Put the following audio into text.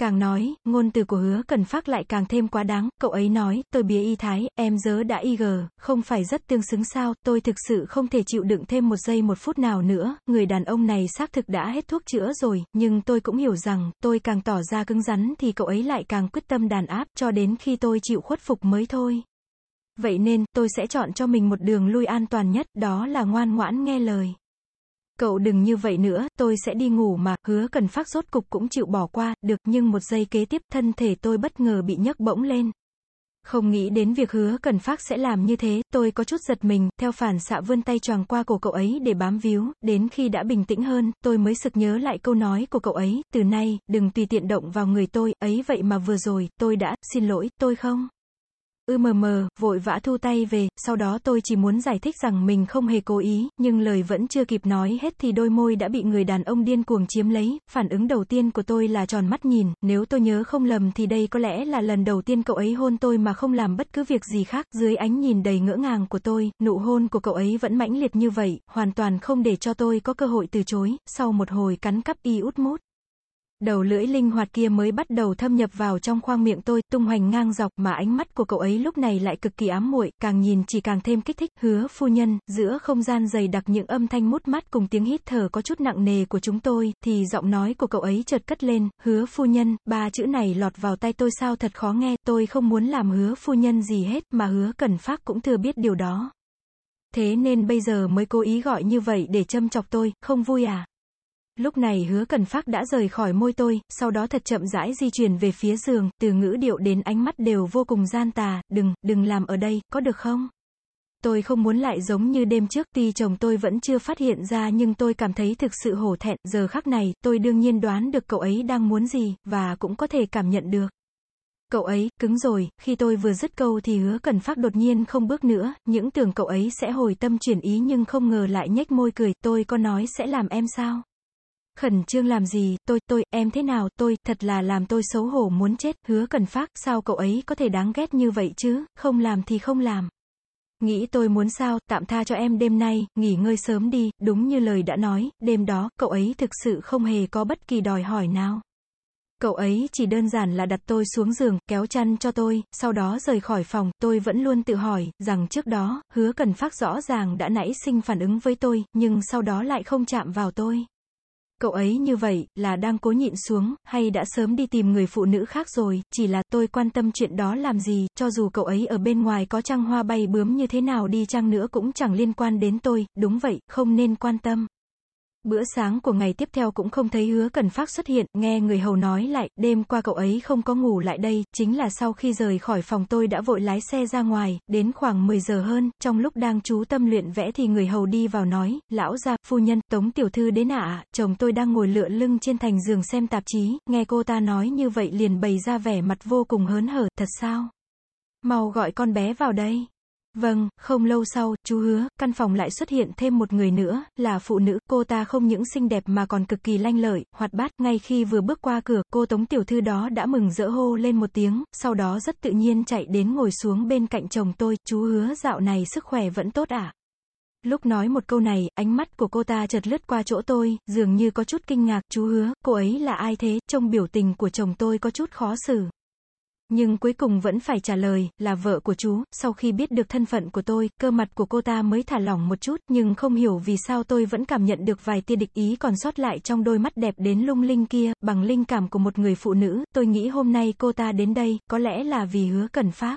Càng nói, ngôn từ của hứa cần phát lại càng thêm quá đáng, cậu ấy nói, tôi bía y thái, em dớ đã y gờ, không phải rất tương xứng sao, tôi thực sự không thể chịu đựng thêm một giây một phút nào nữa, người đàn ông này xác thực đã hết thuốc chữa rồi, nhưng tôi cũng hiểu rằng, tôi càng tỏ ra cứng rắn thì cậu ấy lại càng quyết tâm đàn áp, cho đến khi tôi chịu khuất phục mới thôi. Vậy nên, tôi sẽ chọn cho mình một đường lui an toàn nhất, đó là ngoan ngoãn nghe lời. Cậu đừng như vậy nữa, tôi sẽ đi ngủ mà, hứa cần phát rốt cục cũng chịu bỏ qua, được, nhưng một giây kế tiếp, thân thể tôi bất ngờ bị nhấc bỗng lên. Không nghĩ đến việc hứa cần phát sẽ làm như thế, tôi có chút giật mình, theo phản xạ vươn tay choàng qua cổ cậu ấy để bám víu, đến khi đã bình tĩnh hơn, tôi mới sực nhớ lại câu nói của cậu ấy, từ nay, đừng tùy tiện động vào người tôi, ấy vậy mà vừa rồi, tôi đã, xin lỗi, tôi không. Ư mờ mờ, vội vã thu tay về, sau đó tôi chỉ muốn giải thích rằng mình không hề cố ý, nhưng lời vẫn chưa kịp nói hết thì đôi môi đã bị người đàn ông điên cuồng chiếm lấy, phản ứng đầu tiên của tôi là tròn mắt nhìn, nếu tôi nhớ không lầm thì đây có lẽ là lần đầu tiên cậu ấy hôn tôi mà không làm bất cứ việc gì khác, dưới ánh nhìn đầy ngỡ ngàng của tôi, nụ hôn của cậu ấy vẫn mãnh liệt như vậy, hoàn toàn không để cho tôi có cơ hội từ chối, sau một hồi cắn cắp y út mút. Đầu lưỡi linh hoạt kia mới bắt đầu thâm nhập vào trong khoang miệng tôi, tung hoành ngang dọc, mà ánh mắt của cậu ấy lúc này lại cực kỳ ám muội, càng nhìn chỉ càng thêm kích thích, hứa phu nhân, giữa không gian dày đặc những âm thanh mút mắt cùng tiếng hít thở có chút nặng nề của chúng tôi, thì giọng nói của cậu ấy chợt cất lên, hứa phu nhân, ba chữ này lọt vào tay tôi sao thật khó nghe, tôi không muốn làm hứa phu nhân gì hết, mà hứa cần phát cũng thừa biết điều đó. Thế nên bây giờ mới cố ý gọi như vậy để châm chọc tôi, không vui à? Lúc này hứa cần phát đã rời khỏi môi tôi, sau đó thật chậm rãi di chuyển về phía giường, từ ngữ điệu đến ánh mắt đều vô cùng gian tà, đừng, đừng làm ở đây, có được không? Tôi không muốn lại giống như đêm trước, tuy chồng tôi vẫn chưa phát hiện ra nhưng tôi cảm thấy thực sự hổ thẹn, giờ khắc này, tôi đương nhiên đoán được cậu ấy đang muốn gì, và cũng có thể cảm nhận được. Cậu ấy, cứng rồi, khi tôi vừa dứt câu thì hứa cần phát đột nhiên không bước nữa, những tưởng cậu ấy sẽ hồi tâm chuyển ý nhưng không ngờ lại nhếch môi cười, tôi có nói sẽ làm em sao? Khẩn trương làm gì, tôi, tôi, em thế nào, tôi, thật là làm tôi xấu hổ muốn chết, hứa cần phát, sao cậu ấy có thể đáng ghét như vậy chứ, không làm thì không làm. Nghĩ tôi muốn sao, tạm tha cho em đêm nay, nghỉ ngơi sớm đi, đúng như lời đã nói, đêm đó, cậu ấy thực sự không hề có bất kỳ đòi hỏi nào. Cậu ấy chỉ đơn giản là đặt tôi xuống giường, kéo chăn cho tôi, sau đó rời khỏi phòng, tôi vẫn luôn tự hỏi, rằng trước đó, hứa cần phát rõ ràng đã nãy sinh phản ứng với tôi, nhưng sau đó lại không chạm vào tôi. Cậu ấy như vậy, là đang cố nhịn xuống, hay đã sớm đi tìm người phụ nữ khác rồi, chỉ là tôi quan tâm chuyện đó làm gì, cho dù cậu ấy ở bên ngoài có trăng hoa bay bướm như thế nào đi chăng nữa cũng chẳng liên quan đến tôi, đúng vậy, không nên quan tâm. Bữa sáng của ngày tiếp theo cũng không thấy hứa cần phát xuất hiện, nghe người hầu nói lại, đêm qua cậu ấy không có ngủ lại đây, chính là sau khi rời khỏi phòng tôi đã vội lái xe ra ngoài, đến khoảng 10 giờ hơn, trong lúc đang chú tâm luyện vẽ thì người hầu đi vào nói, lão gia, phu nhân, tống tiểu thư đến ạ, chồng tôi đang ngồi lựa lưng trên thành giường xem tạp chí, nghe cô ta nói như vậy liền bày ra vẻ mặt vô cùng hớn hở, thật sao? Mau gọi con bé vào đây. Vâng, không lâu sau, chú hứa, căn phòng lại xuất hiện thêm một người nữa, là phụ nữ, cô ta không những xinh đẹp mà còn cực kỳ lanh lợi, hoạt bát, ngay khi vừa bước qua cửa, cô tống tiểu thư đó đã mừng rỡ hô lên một tiếng, sau đó rất tự nhiên chạy đến ngồi xuống bên cạnh chồng tôi, chú hứa dạo này sức khỏe vẫn tốt à? Lúc nói một câu này, ánh mắt của cô ta chợt lướt qua chỗ tôi, dường như có chút kinh ngạc, chú hứa, cô ấy là ai thế, trông biểu tình của chồng tôi có chút khó xử. Nhưng cuối cùng vẫn phải trả lời, là vợ của chú, sau khi biết được thân phận của tôi, cơ mặt của cô ta mới thả lỏng một chút, nhưng không hiểu vì sao tôi vẫn cảm nhận được vài tia địch ý còn sót lại trong đôi mắt đẹp đến lung linh kia, bằng linh cảm của một người phụ nữ, tôi nghĩ hôm nay cô ta đến đây, có lẽ là vì hứa cần phát.